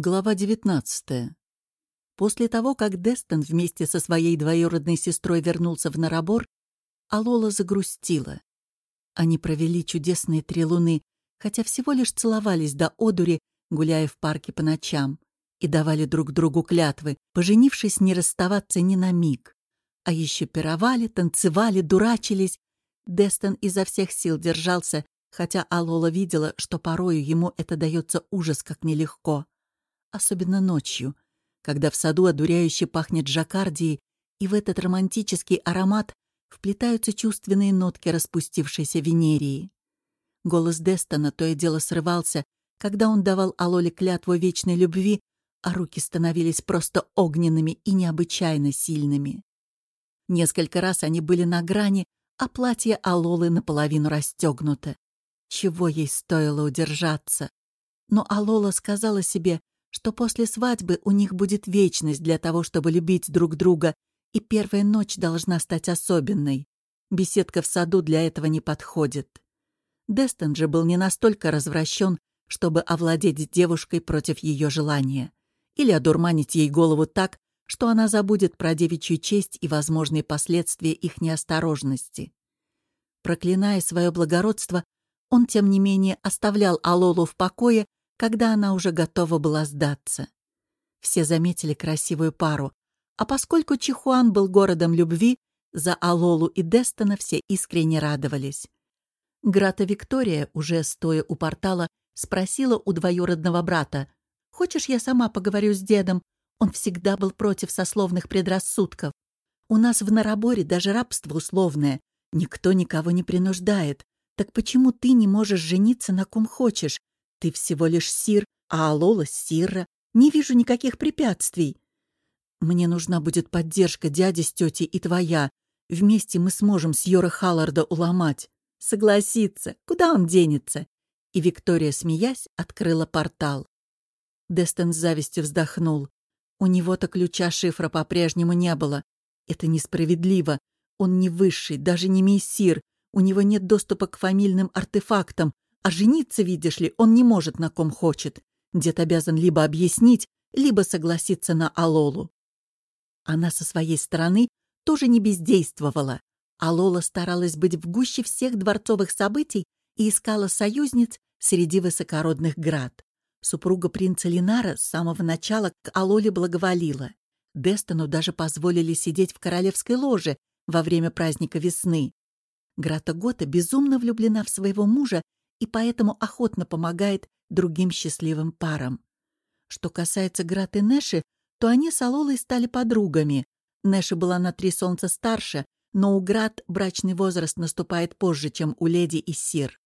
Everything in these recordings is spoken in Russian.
Глава 19. После того, как Дестон вместе со своей двоюродной сестрой вернулся в Нарабор, Алола загрустила. Они провели чудесные три луны, хотя всего лишь целовались до одури, гуляя в парке по ночам, и давали друг другу клятвы, поженившись, не расставаться ни на миг. А еще пировали, танцевали, дурачились. Дестон изо всех сил держался, хотя Алола видела, что порою ему это дается ужас как нелегко особенно ночью, когда в саду одуряюще пахнет жаккардией, и в этот романтический аромат вплетаются чувственные нотки распустившейся венерии. Голос Дестона то и дело срывался, когда он давал Алоле клятву вечной любви, а руки становились просто огненными и необычайно сильными. Несколько раз они были на грани, а платье Алолы наполовину расстегнуто. Чего ей стоило удержаться? Но Алола сказала себе, что после свадьбы у них будет вечность для того, чтобы любить друг друга, и первая ночь должна стать особенной. Беседка в саду для этого не подходит. Дестон же был не настолько развращен, чтобы овладеть девушкой против ее желания. Или одурманить ей голову так, что она забудет про девичью честь и возможные последствия их неосторожности. Проклиная свое благородство, он, тем не менее, оставлял Алолу в покое когда она уже готова была сдаться. Все заметили красивую пару, а поскольку Чихуан был городом любви, за Алолу и Дестона все искренне радовались. Грата Виктория, уже стоя у портала, спросила у двоюродного брата, «Хочешь, я сама поговорю с дедом? Он всегда был против сословных предрассудков. У нас в Нараборе даже рабство условное. Никто никого не принуждает. Так почему ты не можешь жениться на ком хочешь? Ты всего лишь Сир, а Алола — Сирра. Не вижу никаких препятствий. Мне нужна будет поддержка дяди с тетей и твоя. Вместе мы сможем с Йора Халларда уломать. Согласиться. Куда он денется? И Виктория, смеясь, открыла портал. Дестон с завистью вздохнул. У него-то ключа шифра по-прежнему не было. Это несправедливо. Он не высший, даже не мессир. У него нет доступа к фамильным артефактам, а жениться, видишь ли, он не может на ком хочет. Дед обязан либо объяснить, либо согласиться на Алолу. Она со своей стороны тоже не бездействовала. Алола старалась быть в гуще всех дворцовых событий и искала союзниц среди высокородных град. Супруга принца Линара с самого начала к Алоле благоволила. Дестону даже позволили сидеть в королевской ложе во время праздника весны. Грата Гота безумно влюблена в своего мужа и поэтому охотно помогает другим счастливым парам. Что касается Грат и Нэши, то они с Алолой стали подругами. Нэша была на три солнца старше, но у Грат брачный возраст наступает позже, чем у леди и Сир.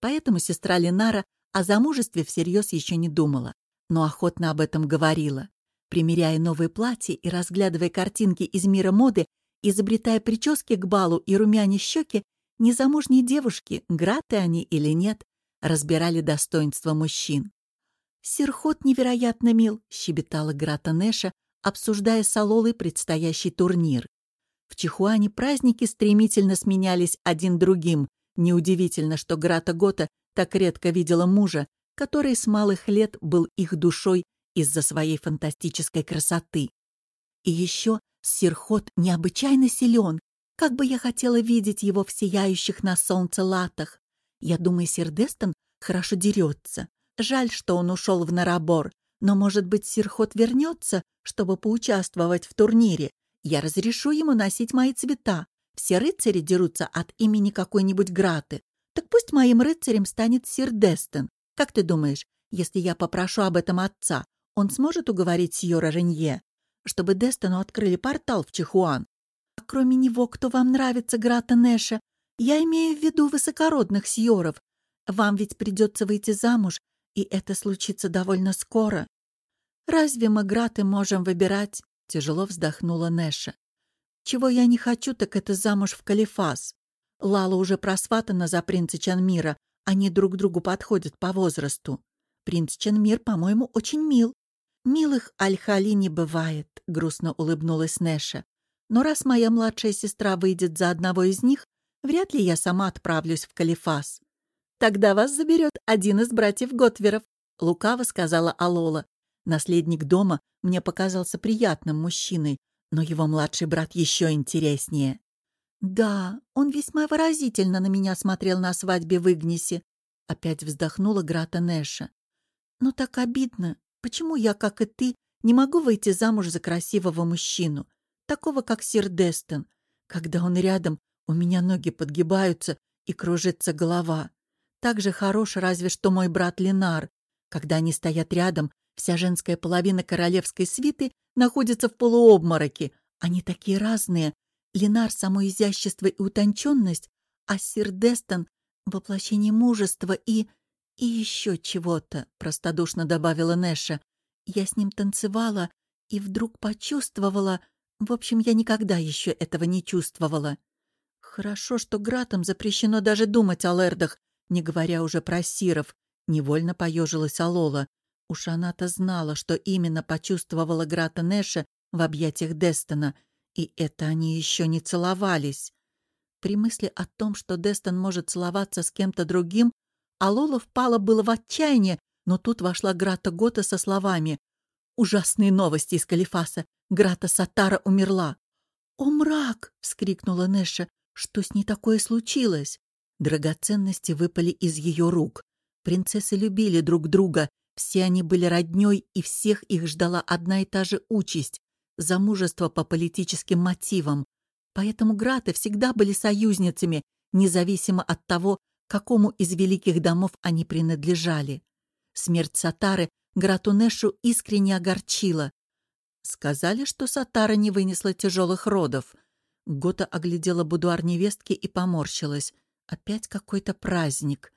Поэтому сестра Ленара о замужестве всерьез еще не думала, но охотно об этом говорила. Примеряя новые платья и разглядывая картинки из мира моды, изобретая прически к балу и румяне щеки, Незамужние девушки, граты они или нет, разбирали достоинства мужчин. «Сирхот невероятно мил», — щебетала Грата Нэша, обсуждая с Алолой предстоящий турнир. В Чихуане праздники стремительно сменялись один другим. Неудивительно, что Грата Гота так редко видела мужа, который с малых лет был их душой из-за своей фантастической красоты. И еще Сирхот необычайно силен, как бы я хотела видеть его в сияющих на солнце латах. Я думаю, Сир Дестон хорошо дерется. Жаль, что он ушел в Нарабор. Но, может быть, Сирхот вернется, чтобы поучаствовать в турнире. Я разрешу ему носить мои цвета. Все рыцари дерутся от имени какой-нибудь Граты. Так пусть моим рыцарем станет Сир Дестон. Как ты думаешь, если я попрошу об этом отца, он сможет уговорить Сьора Ренье, чтобы Дестону открыли портал в Чихуан? Кроме него, кто вам нравится, Грата Нэша. Я имею в виду высокородных сьоров. Вам ведь придется выйти замуж, и это случится довольно скоро. Разве мы, Граты, можем выбирать?» — тяжело вздохнула Нэша. «Чего я не хочу, так это замуж в Калифас. Лала уже просватана за принца Чанмира, они друг другу подходят по возрасту. Принц Чанмир, по-моему, очень мил. «Милых Аль-Хали не бывает», — грустно улыбнулась Нэша. Но раз моя младшая сестра выйдет за одного из них, вряд ли я сама отправлюсь в Калифас. Тогда вас заберет один из братьев Готверов, — лукаво сказала Алола. Наследник дома мне показался приятным мужчиной, но его младший брат еще интереснее. Да, он весьма выразительно на меня смотрел на свадьбе в Игнисе. Опять вздохнула Грата Нэша. Но так обидно. Почему я, как и ты, не могу выйти замуж за красивого мужчину, такого, как сир Дестон? Когда он рядом, у меня ноги подгибаются и кружится голова. Так же хорош разве что мой брат Ленар. Когда они стоят рядом, вся женская половина королевской свиты находится в полуобмороке. Они такие разные. Ленар — само изящество и утонченность, а сир Дестон — воплощение мужества и... и еще чего-то, — простодушно добавила Нэша. Я с ним танцевала и вдруг почувствовала... В общем, я никогда еще этого не чувствовала. Хорошо, что Гратам запрещено даже думать о лэрдах, не говоря уже про сиров. Невольно поежилась Алола. Уж она-то знала, что именно почувствовала Грата Нэша в объятиях Дестона, и это они еще не целовались. При мысли о том, что Дестон может целоваться с кем-то другим, Алола впала было в отчаяние, но тут вошла Грата Гота со словами «Ужасные новости из Калифаса! Грата Сатара умерла!» «О, мрак!» — вскрикнула Нэша. «Что с ней такое случилось?» Драгоценности выпали из ее рук. Принцессы любили друг друга, все они были роднёй, и всех их ждала одна и та же участь — замужество по политическим мотивам. Поэтому Граты всегда были союзницами, независимо от того, какому из великих домов они принадлежали. Смерть Сатары Гратунешу искренне огорчила. Сказали, что Сатара не вынесла тяжелых родов. Гота оглядела будуар невестки и поморщилась. Опять какой-то праздник.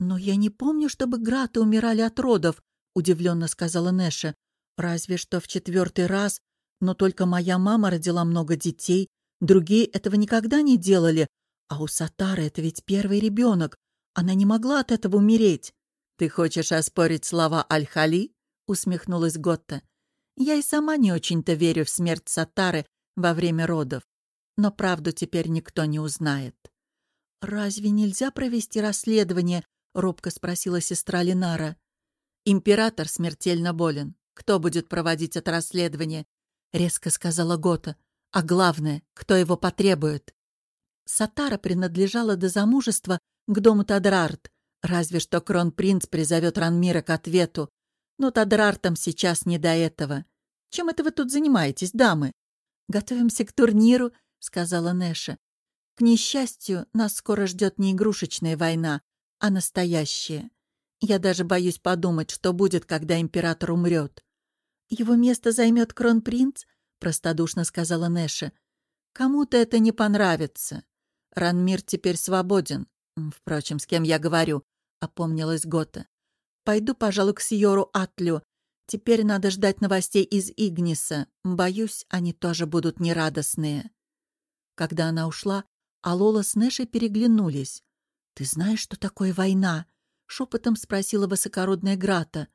«Но я не помню, чтобы Граты умирали от родов», — удивленно сказала Нэша. «Разве что в четвертый раз, но только моя мама родила много детей, другие этого никогда не делали, а у Сатары это ведь первый ребенок. Она не могла от этого умереть». «Ты хочешь оспорить слова Аль-Хали?» — усмехнулась Готта. «Я и сама не очень-то верю в смерть Сатары во время родов, но правду теперь никто не узнает». «Разве нельзя провести расследование робко спросила сестра Линара. Император смертельно болен. Кто будет проводить это расследование? резко сказала Гота. А главное, кто его потребует? Сатара принадлежала до замужества к дому Тадрарт, разве что кронпринц призовет Ранмира к ответу. Но Тадрартам сейчас не до этого. Чем это вы тут занимаетесь, дамы? Готовимся к турниру, сказала Нэша. К несчастью, нас скоро ждет не игрушечная война, а настоящее. Я даже боюсь подумать, что будет, когда император умрет. «Его место займет кронпринц?» — простодушно сказала Нэша. «Кому-то это не понравится. Ранмир теперь свободен. Впрочем, с кем я говорю?» — опомнилась Гота. «Пойду, пожалуй, к Сьору Атлю. Теперь надо ждать новостей из Игниса. Боюсь, они тоже будут нерадостные». Когда она ушла, Алола с Нэшей переглянулись. «Ты знаешь, что такое война?» — шепотом спросила высокородная Грата.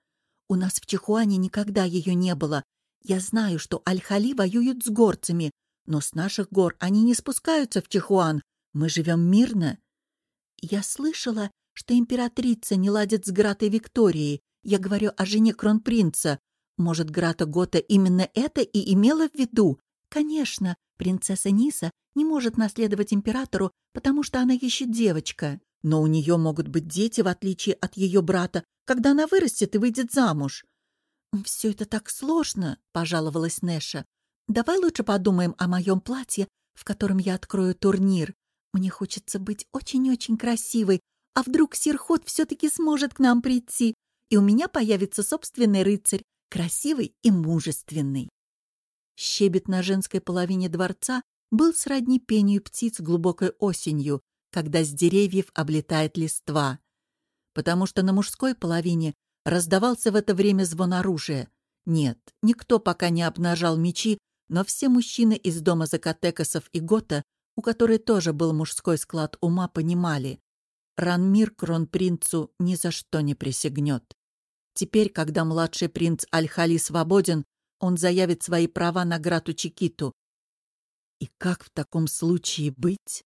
«У нас в Чихуане никогда ее не было. Я знаю, что Аль-Хали воюют с горцами, но с наших гор они не спускаются в Чихуан. Мы живем мирно». «Я слышала, что императрица не ладит с Гратой Викторией. Я говорю о жене кронпринца. Может, Грата Гота именно это и имела в виду? Конечно, принцесса Ниса не может наследовать императору, потому что она еще девочка. Но у нее могут быть дети, в отличие от ее брата, когда она вырастет и выйдет замуж. «Все это так сложно», — пожаловалась Нэша. «Давай лучше подумаем о моем платье, в котором я открою турнир. Мне хочется быть очень-очень красивой, а вдруг Сирхот все-таки сможет к нам прийти, и у меня появится собственный рыцарь, красивый и мужественный». Щебет на женской половине дворца был сродни пению птиц глубокой осенью, когда с деревьев облетает листва, потому что на мужской половине раздавался в это время звон оружия. Нет, никто пока не обнажал мечи, но все мужчины из дома Закатекасов и Гота, у которых тоже был мужской склад ума, понимали, Ранмир кронпринцу ни за что не присягнет. Теперь, когда младший принц Аль-Хали свободен, он заявит свои права на Грату Чикиту. И как в таком случае быть?